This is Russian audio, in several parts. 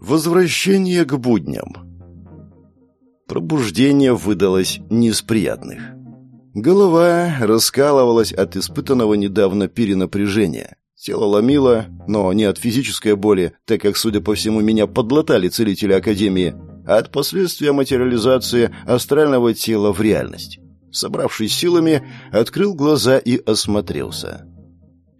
Возвращение к будням. Пробуждение выдалось не из приятных. Голова раскалывалась от испытанного недавно перенапряжения. Тело ломило, но не от физической боли, так как, судя по всему, меня подлатали целители Академии, а от последствия материализации астрального тела в реальность. Собравшись силами, открыл глаза и осмотрелся.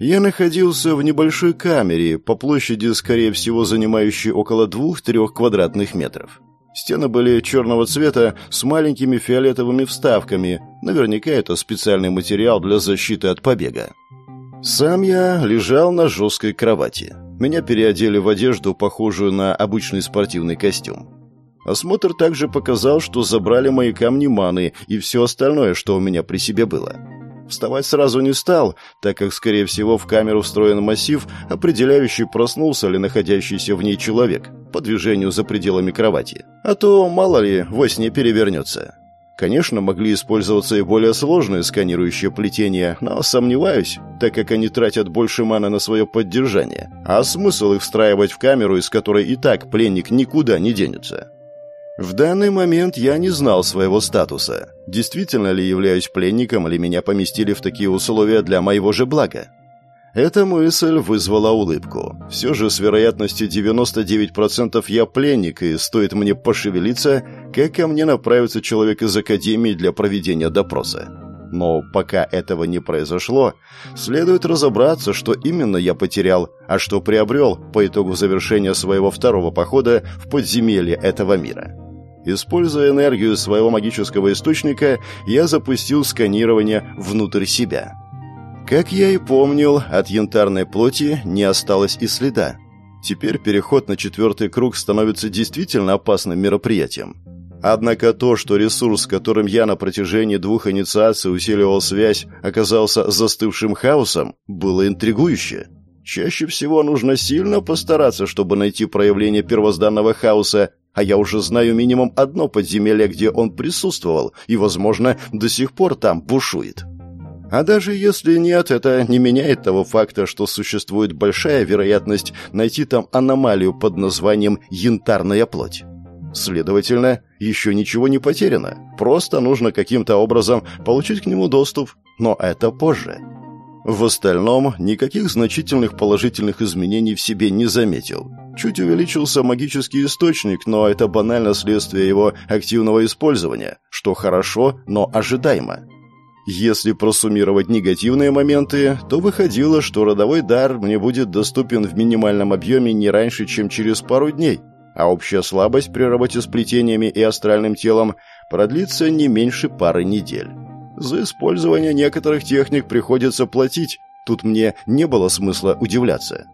Я находился в небольшой камере, по площади, скорее всего, занимающей около двух-трех квадратных метров. Стены были черного цвета с маленькими фиолетовыми вставками. Наверняка это специальный материал для защиты от побега. Сам я лежал на жесткой кровати. Меня переодели в одежду, похожую на обычный спортивный костюм. Осмотр также показал, что забрали мои камни маны и все остальное, что у меня при себе было. Вставать сразу не стал, так как, скорее всего, в камеру встроен массив, определяющий, проснулся ли находящийся в ней человек по движению за пределами кровати. А то, мало ли, во сне перевернется. Конечно, могли использоваться и более сложные сканирующие плетения, но сомневаюсь, так как они тратят больше маны на свое поддержание. А смысл их встраивать в камеру, из которой и так пленник никуда не денется? В данный момент я не знал своего статуса. Действительно ли являюсь пленником, или меня поместили в такие условия для моего же блага? Эта мысль вызвала улыбку. Все же с вероятностью 99% я пленник, и стоит мне пошевелиться, как ко мне направится человек из Академии для проведения допроса. Но пока этого не произошло, следует разобраться, что именно я потерял, а что приобрел по итогу завершения своего второго похода в подземелье этого мира. Используя энергию своего магического источника, я запустил сканирование внутрь себя. Как я и помнил, от янтарной плоти не осталось и следа. Теперь переход на четвертый круг становится действительно опасным мероприятием. Однако то, что ресурс, которым я на протяжении двух инициаций усиливал связь, оказался застывшим хаосом, было интригующе. Чаще всего нужно сильно постараться, чтобы найти проявление первозданного хаоса, а я уже знаю минимум одно подземелье, где он присутствовал и, возможно, до сих пор там бушует. А даже если нет, это не меняет того факта, что существует большая вероятность найти там аномалию под названием «янтарная плоть». Следовательно, еще ничего не потеряно. Просто нужно каким-то образом получить к нему доступ. Но это позже. В остальном, никаких значительных положительных изменений в себе не заметил. Чуть увеличился магический источник, но это банально следствие его активного использования, что хорошо, но ожидаемо. Если просуммировать негативные моменты, то выходило, что родовой дар мне будет доступен в минимальном объеме не раньше, чем через пару дней, а общая слабость при работе с плетениями и астральным телом продлится не меньше пары недель. За использование некоторых техник приходится платить, тут мне не было смысла удивляться.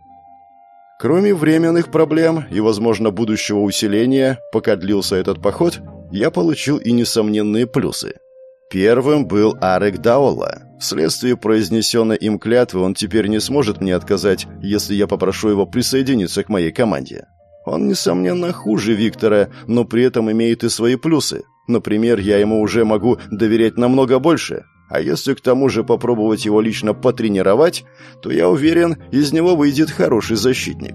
Кроме временных проблем и, возможно, будущего усиления, пока длился этот поход, я получил и несомненные плюсы – Первым был Арек Даола. Вследствие произнесенной им клятвы он теперь не сможет мне отказать, если я попрошу его присоединиться к моей команде. Он, несомненно, хуже Виктора, но при этом имеет и свои плюсы. Например, я ему уже могу доверять намного больше. А если к тому же попробовать его лично потренировать, то я уверен, из него выйдет хороший защитник.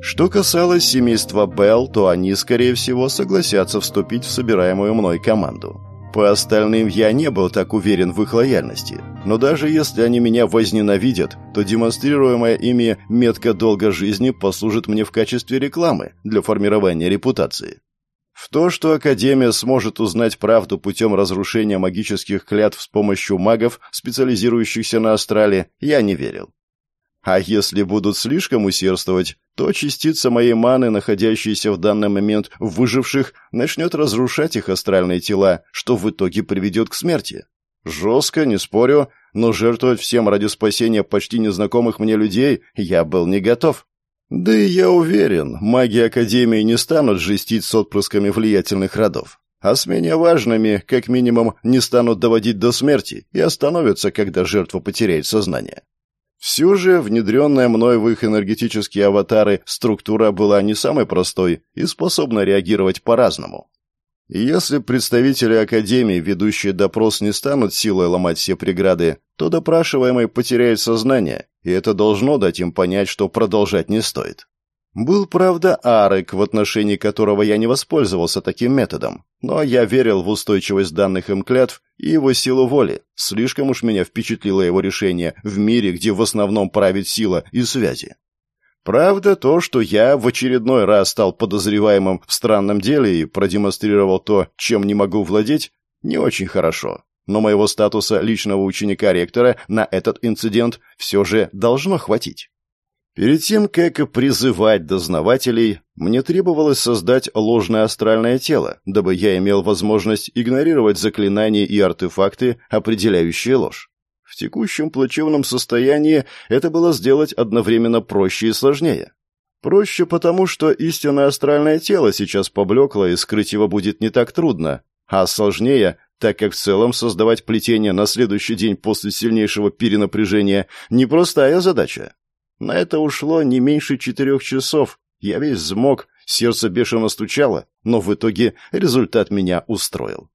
Что касалось семейства Белл, то они, скорее всего, согласятся вступить в собираемую мной команду. По остальным я не был так уверен в их лояльности. Но даже если они меня возненавидят, то демонстрируемая ими метка долга жизни послужит мне в качестве рекламы для формирования репутации. В то, что Академия сможет узнать правду путем разрушения магических клятв с помощью магов, специализирующихся на астрале, я не верил. А если будут слишком усердствовать, то частица моей маны, находящаяся в данный момент в выживших, начнет разрушать их астральные тела, что в итоге приведет к смерти. Жестко, не спорю, но жертвовать всем ради спасения почти незнакомых мне людей я был не готов. Да и я уверен, маги Академии не станут жестить с отпрысками влиятельных родов. А с менее важными, как минимум, не станут доводить до смерти и остановятся, когда жертва потеряет сознание. Все же внедренная мной в их энергетические аватары структура была не самой простой и способна реагировать по-разному. Если представители Академии, ведущие допрос, не станут силой ломать все преграды, то допрашиваемый потеряет сознание, и это должно дать им понять, что продолжать не стоит. Был, правда, Арек, в отношении которого я не воспользовался таким методом, но я верил в устойчивость данных им клятв и его силу воли. Слишком уж меня впечатлило его решение в мире, где в основном правит сила и связи. Правда, то, что я в очередной раз стал подозреваемым в странном деле и продемонстрировал то, чем не могу владеть, не очень хорошо. Но моего статуса личного ученика ректора на этот инцидент все же должно хватить. Перед тем, как призывать дознавателей, мне требовалось создать ложное астральное тело, дабы я имел возможность игнорировать заклинания и артефакты, определяющие ложь. В текущем плачевном состоянии это было сделать одновременно проще и сложнее. Проще потому, что истинное астральное тело сейчас поблекло, и скрыть его будет не так трудно, а сложнее, так как в целом создавать плетение на следующий день после сильнейшего перенапряжения – непростая задача. На это ушло не меньше четырех часов. Я весь взмок, сердце бешено стучало, но в итоге результат меня устроил.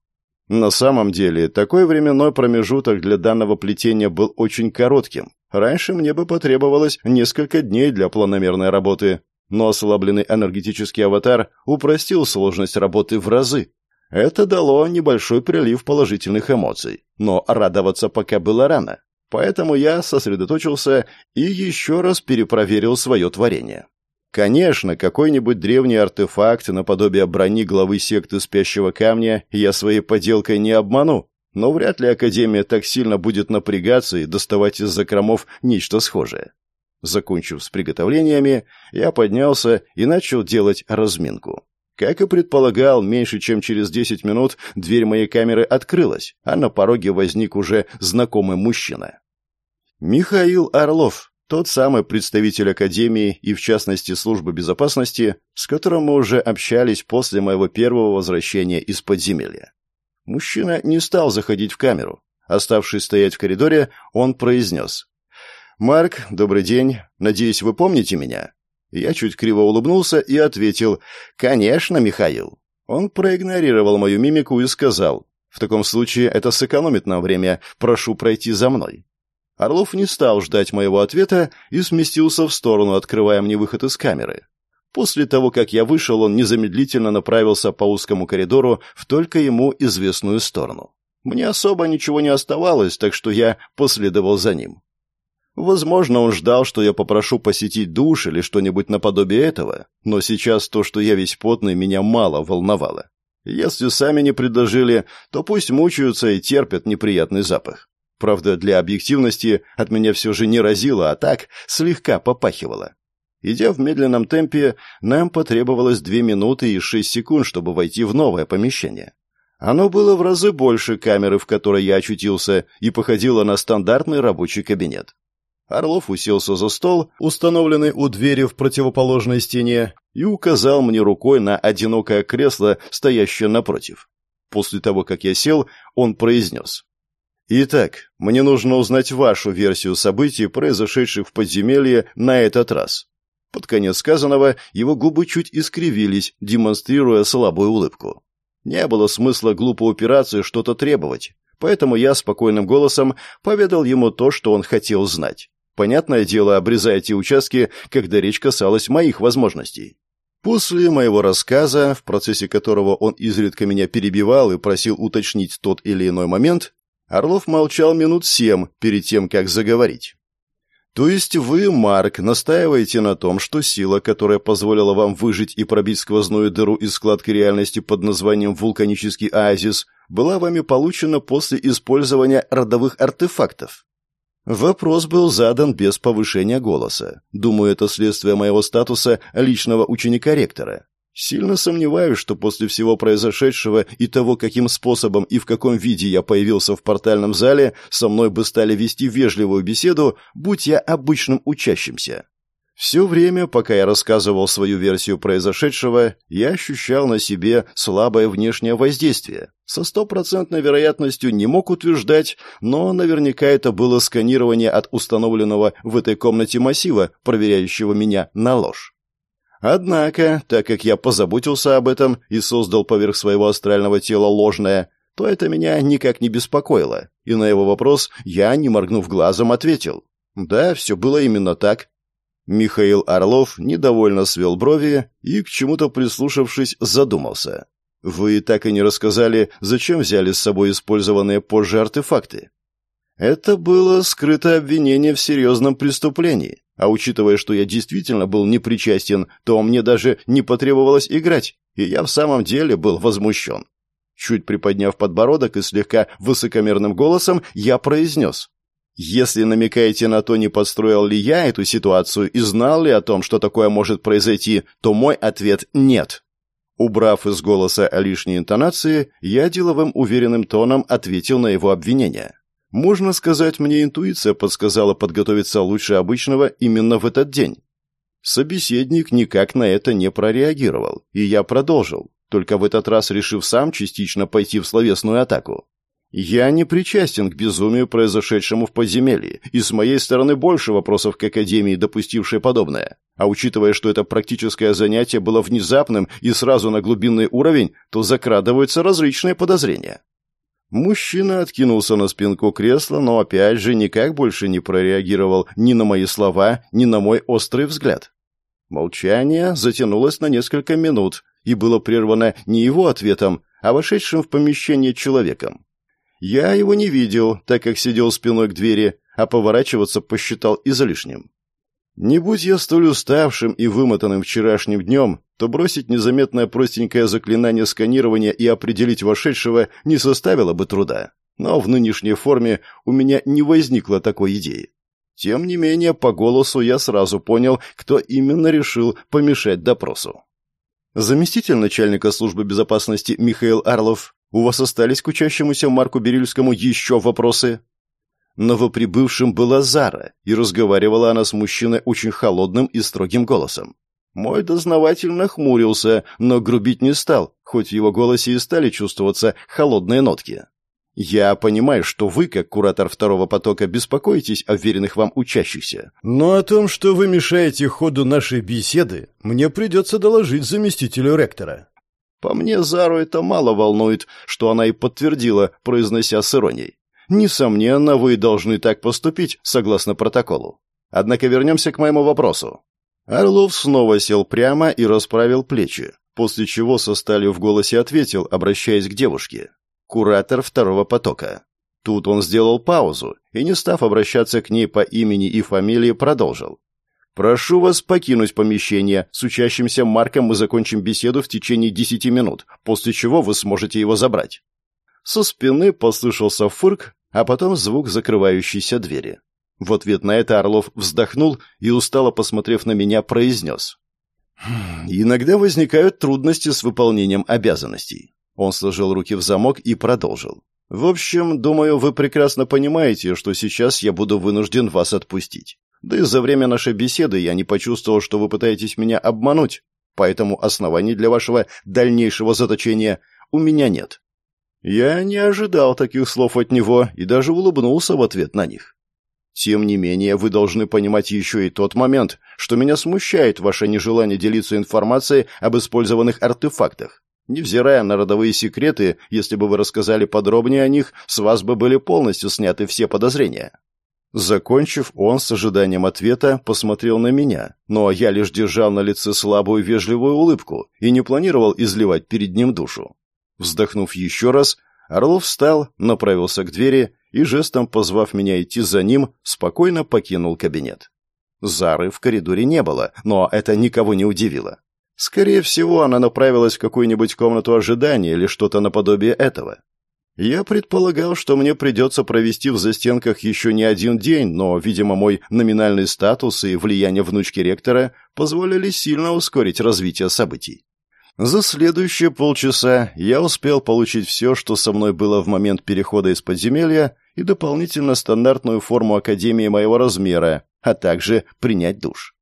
На самом деле, такой временной промежуток для данного плетения был очень коротким. Раньше мне бы потребовалось несколько дней для планомерной работы, но ослабленный энергетический аватар упростил сложность работы в разы. Это дало небольшой прилив положительных эмоций, но радоваться пока было рано. Поэтому я сосредоточился и еще раз перепроверил свое творение. Конечно, какой-нибудь древний артефакт наподобие брони главы секты спящего камня я своей поделкой не обману, но вряд ли Академия так сильно будет напрягаться и доставать из закромов нечто схожее. Закончив с приготовлениями, я поднялся и начал делать разминку. Как и предполагал, меньше чем через 10 минут дверь моей камеры открылась, а на пороге возник уже знакомый мужчина. Михаил Орлов, тот самый представитель Академии и, в частности, службы безопасности, с которым мы уже общались после моего первого возвращения из подземелья. Мужчина не стал заходить в камеру. Оставшись стоять в коридоре, он произнес. «Марк, добрый день. Надеюсь, вы помните меня?» Я чуть криво улыбнулся и ответил «Конечно, Михаил». Он проигнорировал мою мимику и сказал «В таком случае это сэкономит нам время. Прошу пройти за мной». Орлов не стал ждать моего ответа и сместился в сторону, открывая мне выход из камеры. После того, как я вышел, он незамедлительно направился по узкому коридору в только ему известную сторону. Мне особо ничего не оставалось, так что я последовал за ним. Возможно, он ждал, что я попрошу посетить душ или что-нибудь наподобие этого, но сейчас то, что я весь потный, меня мало волновало. Если сами не предложили, то пусть мучаются и терпят неприятный запах. Правда, для объективности от меня все же не разило, а так слегка попахивало. Идя в медленном темпе, нам потребовалось две минуты и шесть секунд, чтобы войти в новое помещение. Оно было в разы больше камеры, в которой я очутился, и походило на стандартный рабочий кабинет. Орлов уселся за стол, установленный у двери в противоположной стене, и указал мне рукой на одинокое кресло, стоящее напротив. После того, как я сел, он произнес. «Итак, мне нужно узнать вашу версию событий, произошедших в подземелье на этот раз». Под конец сказанного его губы чуть искривились, демонстрируя слабую улыбку. Не было смысла глупо упираться и что-то требовать, поэтому я спокойным голосом поведал ему то, что он хотел знать. Понятное дело, обрезая те участки, когда речь касалась моих возможностей. После моего рассказа, в процессе которого он изредка меня перебивал и просил уточнить тот или иной момент, Орлов молчал минут семь перед тем, как заговорить. То есть вы, Марк, настаиваете на том, что сила, которая позволила вам выжить и пробить сквозную дыру из складки реальности под названием «Вулканический оазис», была вами получена после использования родовых артефактов? Вопрос был задан без повышения голоса. Думаю, это следствие моего статуса личного ученика ректора. Сильно сомневаюсь, что после всего произошедшего и того, каким способом и в каком виде я появился в портальном зале, со мной бы стали вести вежливую беседу, будь я обычным учащимся. Все время, пока я рассказывал свою версию произошедшего, я ощущал на себе слабое внешнее воздействие. Со стопроцентной вероятностью не мог утверждать, но наверняка это было сканирование от установленного в этой комнате массива, проверяющего меня на ложь. Однако, так как я позаботился об этом и создал поверх своего астрального тела ложное, то это меня никак не беспокоило, и на его вопрос я, не моргнув глазом, ответил. Да, все было именно так, Михаил Орлов недовольно свел брови и, к чему-то прислушавшись, задумался. «Вы так и не рассказали, зачем взяли с собой использованные позже артефакты?» «Это было скрытое обвинение в серьезном преступлении, а учитывая, что я действительно был непричастен, то мне даже не потребовалось играть, и я в самом деле был возмущен. Чуть приподняв подбородок и слегка высокомерным голосом, я произнес. «Если намекаете на то, не подстроил ли я эту ситуацию и знал ли о том, что такое может произойти, то мой ответ – нет». Убрав из голоса лишние интонации, я деловым уверенным тоном ответил на его обвинение. Можно сказать, мне интуиция подсказала подготовиться лучше обычного именно в этот день. Собеседник никак на это не прореагировал, и я продолжил только в этот раз решив сам частично пойти в словесную атаку. Я не причастен к безумию, произошедшему в подземелье, и с моей стороны больше вопросов к Академии, допустившей подобное. А учитывая, что это практическое занятие было внезапным и сразу на глубинный уровень, то закрадываются различные подозрения. Мужчина откинулся на спинку кресла, но опять же никак больше не прореагировал ни на мои слова, ни на мой острый взгляд. Молчание затянулось на несколько минут, и было прервано не его ответом, а вошедшим в помещение человеком. Я его не видел, так как сидел спиной к двери, а поворачиваться посчитал излишним. Не будь я столь уставшим и вымотанным вчерашним днем, то бросить незаметное простенькое заклинание сканирования и определить вошедшего не составило бы труда. Но в нынешней форме у меня не возникло такой идеи. Тем не менее, по голосу я сразу понял, кто именно решил помешать допросу. Заместитель начальника службы безопасности Михаил Арлов, у вас остались к учащемуся Марку Берильскому еще вопросы? Новоприбывшим была Зара, и разговаривала она с мужчиной очень холодным и строгим голосом. Мой дознаватель нахмурился, но грубить не стал, хоть в его голосе и стали чувствоваться холодные нотки. Я понимаю, что вы, как куратор второго потока, беспокоитесь о веренных вам учащихся. Но о том, что вы мешаете ходу нашей беседы, мне придется доложить заместителю ректора. По мне, Зару это мало волнует, что она и подтвердила, произнося с иронией. Несомненно, вы должны так поступить, согласно протоколу. Однако вернемся к моему вопросу. Орлов снова сел прямо и расправил плечи, после чего со сталью в голосе ответил, обращаясь к девушке куратор второго потока. Тут он сделал паузу и, не став обращаться к ней по имени и фамилии, продолжил. «Прошу вас покинуть помещение. С учащимся Марком мы закончим беседу в течение десяти минут, после чего вы сможете его забрать». Со спины послышался фырк, а потом звук закрывающейся двери. В ответ на это Орлов вздохнул и, устало посмотрев на меня, произнес. «Хм, «Иногда возникают трудности с выполнением обязанностей. Он сложил руки в замок и продолжил. «В общем, думаю, вы прекрасно понимаете, что сейчас я буду вынужден вас отпустить. Да и за время нашей беседы я не почувствовал, что вы пытаетесь меня обмануть, поэтому оснований для вашего дальнейшего заточения у меня нет». Я не ожидал таких слов от него и даже улыбнулся в ответ на них. Тем не менее, вы должны понимать еще и тот момент, что меня смущает ваше нежелание делиться информацией об использованных артефактах. Невзирая на родовые секреты, если бы вы рассказали подробнее о них, с вас бы были полностью сняты все подозрения. Закончив, он с ожиданием ответа посмотрел на меня, но я лишь держал на лице слабую вежливую улыбку и не планировал изливать перед ним душу. Вздохнув еще раз, Орлов встал, направился к двери и, жестом позвав меня идти за ним, спокойно покинул кабинет. Зары в коридоре не было, но это никого не удивило. Скорее всего, она направилась в какую-нибудь комнату ожидания или что-то наподобие этого. Я предполагал, что мне придется провести в застенках еще не один день, но, видимо, мой номинальный статус и влияние внучки ректора позволили сильно ускорить развитие событий. За следующие полчаса я успел получить все, что со мной было в момент перехода из подземелья, и дополнительно стандартную форму Академии моего размера, а также принять душ.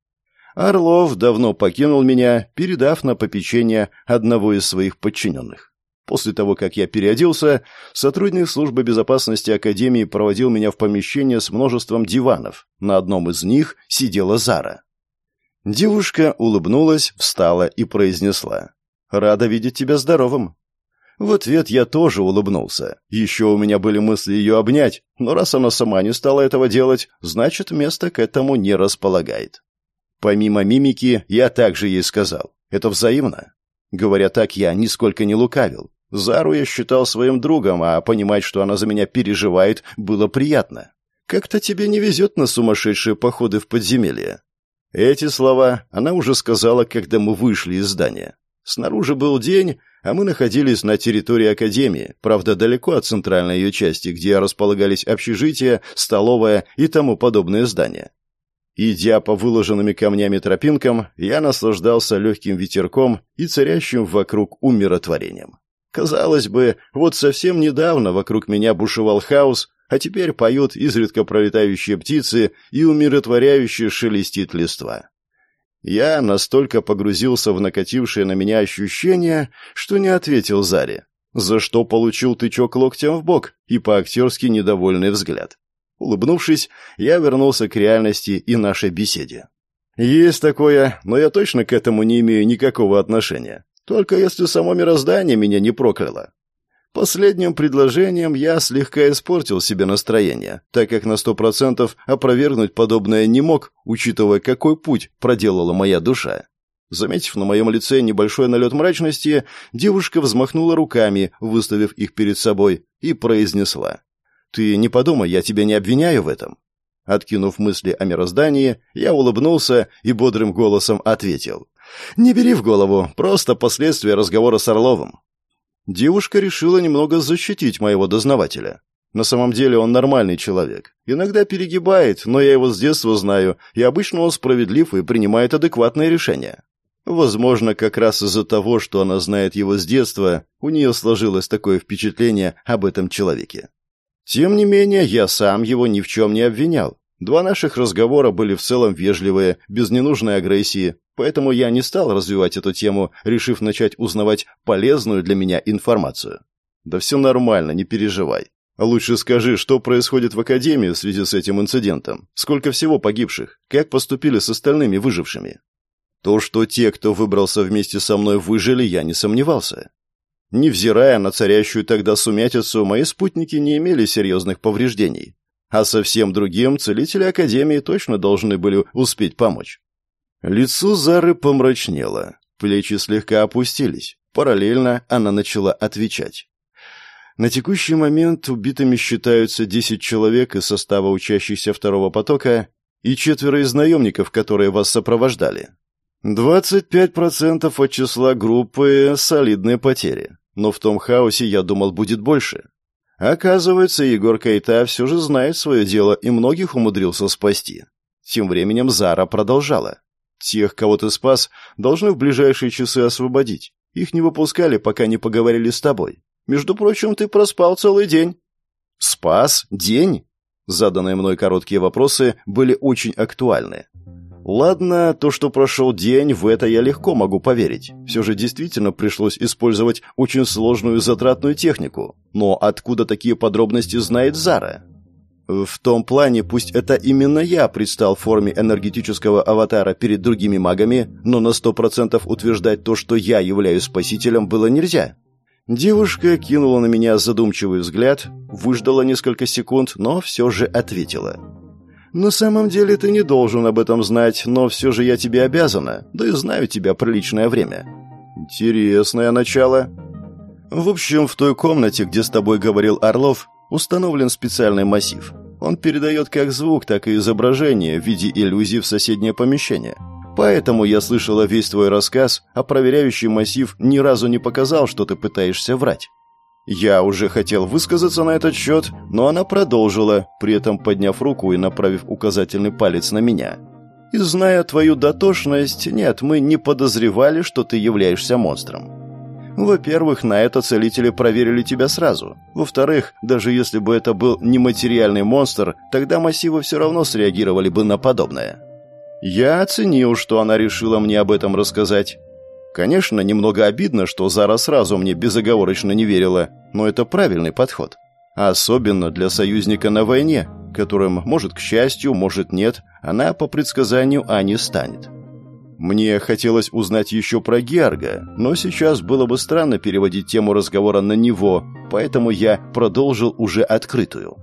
Орлов давно покинул меня, передав на попечение одного из своих подчиненных. После того, как я переоделся, сотрудник службы безопасности Академии проводил меня в помещение с множеством диванов. На одном из них сидела Зара. Девушка улыбнулась, встала и произнесла. «Рада видеть тебя здоровым». В ответ я тоже улыбнулся. Еще у меня были мысли ее обнять, но раз она сама не стала этого делать, значит, место к этому не располагает. Помимо мимики, я также ей сказал. Это взаимно. Говоря так, я нисколько не лукавил. Зару я считал своим другом, а понимать, что она за меня переживает, было приятно. «Как-то тебе не везет на сумасшедшие походы в подземелье». Эти слова она уже сказала, когда мы вышли из здания. Снаружи был день, а мы находились на территории Академии, правда, далеко от центральной ее части, где располагались общежития, столовая и тому подобные здания. Идя по выложенными камнями тропинкам, я наслаждался легким ветерком и царящим вокруг умиротворением. Казалось бы, вот совсем недавно вокруг меня бушевал хаос, а теперь поют изредка пролетающие птицы и умиротворяюще шелестит листва. Я настолько погрузился в накатившее на меня ощущение, что не ответил Заре, за что получил тычок локтем в бок и по-актерски недовольный взгляд. Улыбнувшись, я вернулся к реальности и нашей беседе. «Есть такое, но я точно к этому не имею никакого отношения. Только если само мироздание меня не прокляло. Последним предложением я слегка испортил себе настроение, так как на сто процентов опровергнуть подобное не мог, учитывая, какой путь проделала моя душа. Заметив на моем лице небольшой налет мрачности, девушка взмахнула руками, выставив их перед собой, и произнесла. «Ты не подумай, я тебя не обвиняю в этом». Откинув мысли о мироздании, я улыбнулся и бодрым голосом ответил. «Не бери в голову, просто последствия разговора с Орловым». Девушка решила немного защитить моего дознавателя. На самом деле он нормальный человек. Иногда перегибает, но я его с детства знаю, и обычно он справедлив и принимает адекватные решения. Возможно, как раз из-за того, что она знает его с детства, у нее сложилось такое впечатление об этом человеке. Тем не менее, я сам его ни в чем не обвинял. Два наших разговора были в целом вежливые, без ненужной агрессии, поэтому я не стал развивать эту тему, решив начать узнавать полезную для меня информацию. Да все нормально, не переживай. Лучше скажи, что происходит в Академии в связи с этим инцидентом? Сколько всего погибших? Как поступили с остальными выжившими? То, что те, кто выбрался вместе со мной, выжили, я не сомневался. Невзирая на царящую тогда сумятицу, мои спутники не имели серьезных повреждений. А совсем другим целители Академии точно должны были успеть помочь. Лицо Зары помрачнело, плечи слегка опустились. Параллельно она начала отвечать. На текущий момент убитыми считаются 10 человек из состава учащихся второго потока и четверо из наемников, которые вас сопровождали. 25% от числа группы – солидные потери. Но в том хаосе я думал будет больше. Оказывается, Егор Кайта все же знает свое дело и многих умудрился спасти. Тем временем Зара продолжала. Тех, кого ты спас, должны в ближайшие часы освободить. Их не выпускали, пока не поговорили с тобой. Между прочим, ты проспал целый день. Спас? День? Заданные мной короткие вопросы были очень актуальны. Ладно, то, что прошел день, в это я легко могу поверить. Все же действительно пришлось использовать очень сложную затратную технику. Но откуда такие подробности знает Зара? В том плане, пусть это именно я предстал в форме энергетического аватара перед другими магами, но на сто процентов утверждать то, что я являюсь спасителем, было нельзя. Девушка кинула на меня задумчивый взгляд, выждала несколько секунд, но все же ответила. «На самом деле ты не должен об этом знать, но все же я тебе обязана, да и знаю тебя приличное время». «Интересное начало». «В общем, в той комнате, где с тобой говорил Орлов, установлен специальный массив. Он передает как звук, так и изображение в виде иллюзий в соседнее помещение. Поэтому я слышала весь твой рассказ, а проверяющий массив ни разу не показал, что ты пытаешься врать. Я уже хотел высказаться на этот счет, но она продолжила, при этом подняв руку и направив указательный палец на меня. «И зная твою дотошность, нет, мы не подозревали, что ты являешься монстром. Во-первых, на это целители проверили тебя сразу. Во-вторых, даже если бы это был нематериальный монстр, тогда массивы все равно среагировали бы на подобное. Я оценил, что она решила мне об этом рассказать. Конечно, немного обидно, что Зара сразу мне безоговорочно не верила, но это правильный подход. Особенно для союзника на войне, которым, может, к счастью, может, нет, она по предсказанию Ани станет. Мне хотелось узнать еще про Георга, но сейчас было бы странно переводить тему разговора на него, поэтому я продолжил уже открытую.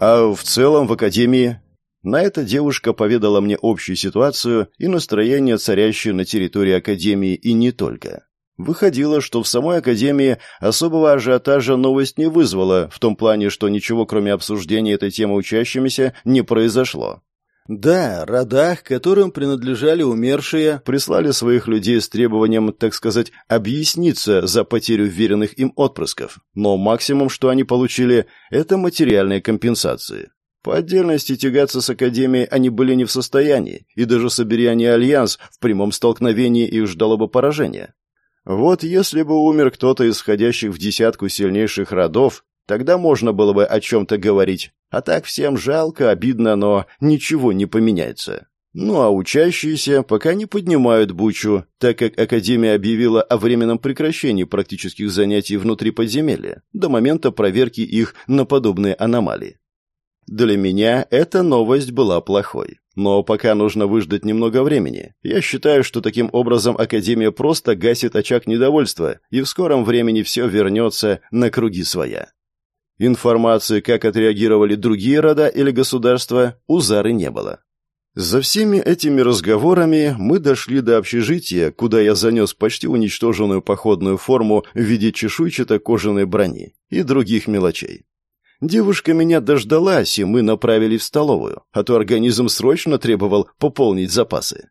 А в целом в Академии На это девушка поведала мне общую ситуацию и настроение, царящее на территории Академии и не только. Выходило, что в самой Академии особого ажиотажа новость не вызвала, в том плане, что ничего кроме обсуждения этой темы учащимися не произошло. Да, родах, которым принадлежали умершие, прислали своих людей с требованием, так сказать, объясниться за потерю веренных им отпрысков, но максимум, что они получили, это материальные компенсации. По отдельности тягаться с Академией они были не в состоянии, и даже собери альянс, в прямом столкновении их ждало бы поражение. Вот если бы умер кто-то из входящих в десятку сильнейших родов, тогда можно было бы о чем-то говорить, а так всем жалко, обидно, но ничего не поменяется. Ну а учащиеся пока не поднимают бучу, так как Академия объявила о временном прекращении практических занятий внутри подземелья до момента проверки их на подобные аномалии. Для меня эта новость была плохой. Но пока нужно выждать немного времени. Я считаю, что таким образом Академия просто гасит очаг недовольства, и в скором времени все вернется на круги своя. Информации, как отреагировали другие рода или государства, у Зары не было. За всеми этими разговорами мы дошли до общежития, куда я занес почти уничтоженную походную форму в виде чешуйчато-кожаной брони и других мелочей. Девушка меня дождалась, и мы направились в столовую, а то организм срочно требовал пополнить запасы.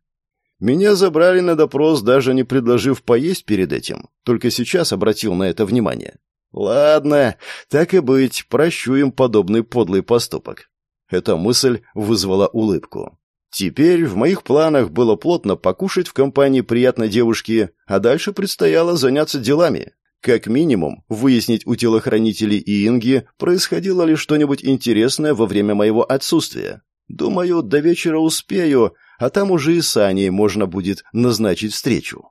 Меня забрали на допрос, даже не предложив поесть перед этим, только сейчас обратил на это внимание. Ладно, так и быть, прощу им подобный подлый поступок. Эта мысль вызвала улыбку. Теперь в моих планах было плотно покушать в компании приятной девушки, а дальше предстояло заняться делами. Как минимум, выяснить у телохранителей и Инги, происходило ли что-нибудь интересное во время моего отсутствия. Думаю, до вечера успею, а там уже и с Аней можно будет назначить встречу.